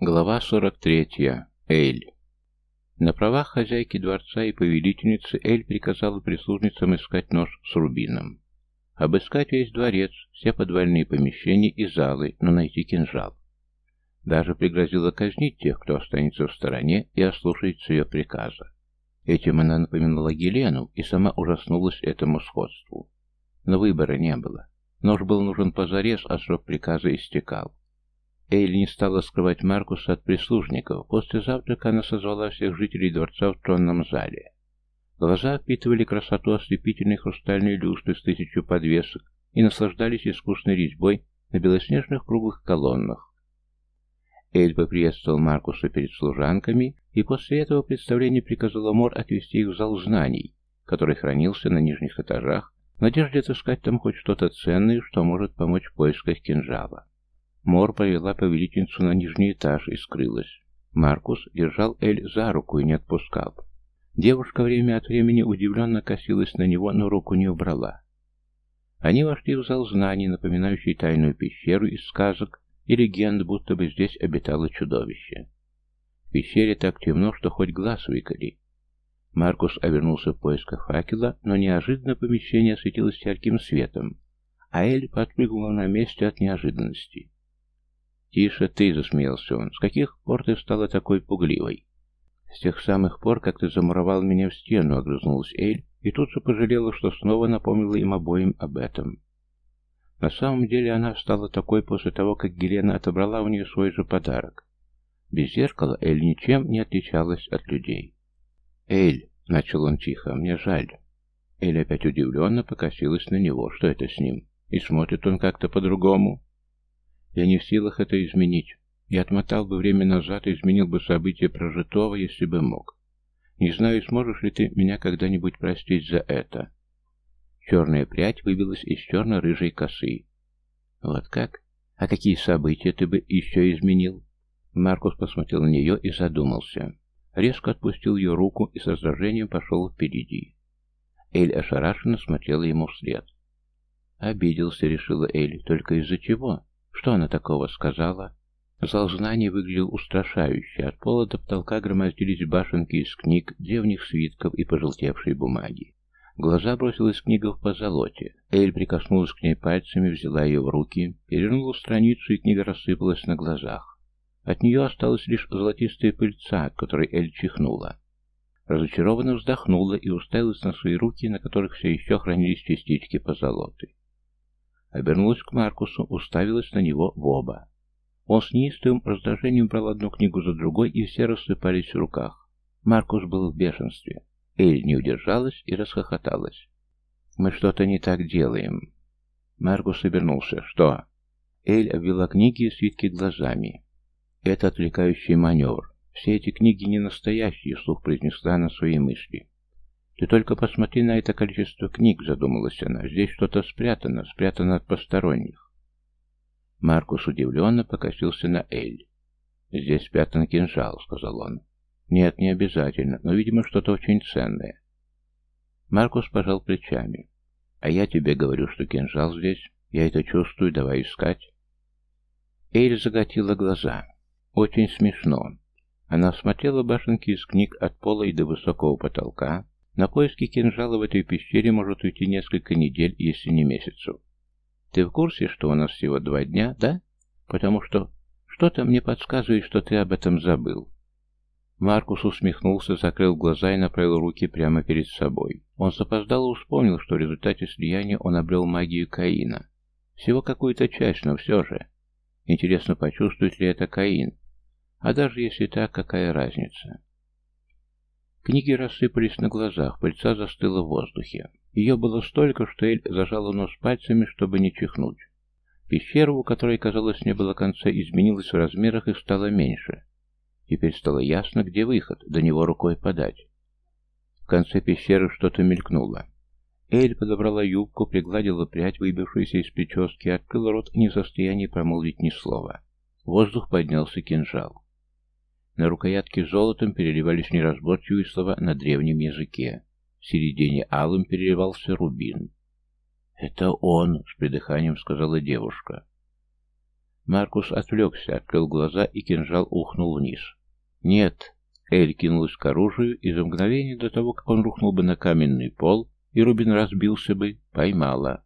Глава 43. Эль. На правах хозяйки дворца и повелительницы Эль приказала прислужницам искать нож с рубином. Обыскать весь дворец, все подвальные помещения и залы, но найти кинжал. Даже пригрозила казнить тех, кто останется в стороне и ослушается ее приказа. Этим она напоминала Гелену и сама ужаснулась этому сходству. Но выбора не было. Нож был нужен позарез, а срок приказа истекал. Эйли не стала скрывать Маркуса от прислужников. После завтрака она созвала всех жителей дворца в тронном зале. Глаза впитывали красоту ослепительной хрустальной люстры с тысячу подвесок и наслаждались искусной резьбой на белоснежных круглых колоннах. Эль поприветствовал Маркуса перед служанками, и после этого представления приказал Мор отвести их в зал знаний, который хранился на нижних этажах, в надежде отыскать там хоть что-то ценное, что может помочь в поисках кинжала. Мор повела повелительницу на нижний этаж и скрылась. Маркус держал Эль за руку и не отпускал. Девушка время от времени удивленно косилась на него, но руку не убрала. Они вошли в зал знаний, напоминающий тайную пещеру из сказок и легенд, будто бы здесь обитало чудовище. В пещере так темно, что хоть глаз выколи. Маркус обернулся в поисках факела, но неожиданно помещение осветилось ярким светом, а Эль подпрыгнула на месте от неожиданности. «Тише ты!» — засмеялся он. «С каких пор ты стала такой пугливой?» «С тех самых пор, как ты замуровал меня в стену», — огрызнулась Эль, и тут же пожалела, что снова напомнила им обоим об этом. На самом деле она стала такой после того, как Гелена отобрала у нее свой же подарок. Без зеркала Эль ничем не отличалась от людей. «Эль», — начал он тихо, — «мне жаль». Эль опять удивленно покосилась на него. Что это с ним? И смотрит он как-то по-другому. Я не в силах это изменить. Я отмотал бы время назад и изменил бы события прожитого, если бы мог. Не знаю, сможешь ли ты меня когда-нибудь простить за это. Черная прядь выбилась из черно-рыжей косы. Вот как? А какие события ты бы еще изменил? Маркус посмотрел на нее и задумался. Резко отпустил ее руку и с раздражением пошел впереди. Эль ошарашенно смотрела ему вслед. «Обиделся», — решила Эль. «Только из-за чего?» Что она такого сказала? Зал знаний выглядел устрашающе. От пола до потолка громоздились башенки из книг, древних свитков и пожелтевшей бумаги. глаза бросилась книга в позолоте. Эль прикоснулась к ней пальцами, взяла ее в руки, перевернула страницу, и книга рассыпалась на глазах. От нее осталась лишь золотистая пыльца, от которой Эль чихнула. Разочарованно вздохнула и уставилась на свои руки, на которых все еще хранились частички позолоты. Обернулась к Маркусу, уставилась на него в оба. Он с неистовым раздражением брал одну книгу за другой, и все рассыпались в руках. Маркус был в бешенстве. Эль не удержалась и расхохоталась. «Мы что-то не так делаем». Маркус обернулся. «Что?» Эль обвела книги и свитки глазами. «Это отвлекающий маневр. Все эти книги не настоящие», — слух произнесла на свои мысли. «Ты только посмотри на это количество книг», — задумалась она. «Здесь что-то спрятано, спрятано от посторонних». Маркус удивленно покосился на Эль. «Здесь спрятан кинжал», — сказал он. «Нет, не обязательно, но, видимо, что-то очень ценное». Маркус пожал плечами. «А я тебе говорю, что кинжал здесь. Я это чувствую, давай искать». Эль заготила глаза. «Очень смешно». Она смотрела башенки из книг от пола и до высокого потолка, на поиски кинжала в этой пещере может уйти несколько недель, если не месяцев. Ты в курсе, что у нас всего два дня, да? Потому что что-то мне подсказывает, что ты об этом забыл. Маркус усмехнулся, закрыл глаза и направил руки прямо перед собой. Он запоздало вспомнил, что в результате слияния он обрел магию Каина. Всего какую-то часть, но все же. Интересно, почувствует ли это Каин? А даже если так, какая разница? Книги рассыпались на глазах, пыльца застыла в воздухе. Ее было столько, что Эль зажала нос пальцами, чтобы не чихнуть. Пещера, у которой, казалось, не было конца, изменилась в размерах и стала меньше. Теперь стало ясно, где выход, до него рукой подать. В конце пещеры что-то мелькнуло. Эль подобрала юбку, пригладила прядь, выбившуюся из прически, открыла рот не в состоянии промолвить ни слова. В воздух поднялся кинжал. На рукоятке золотом переливались неразборчивые слова на древнем языке. В середине алым переливался рубин. «Это он!» — с придыханием сказала девушка. Маркус отвлекся, открыл глаза, и кинжал ухнул вниз. «Нет!» Эль кинулась к оружию, и за мгновение до того, как он рухнул бы на каменный пол, и Рубин разбился бы, поймала.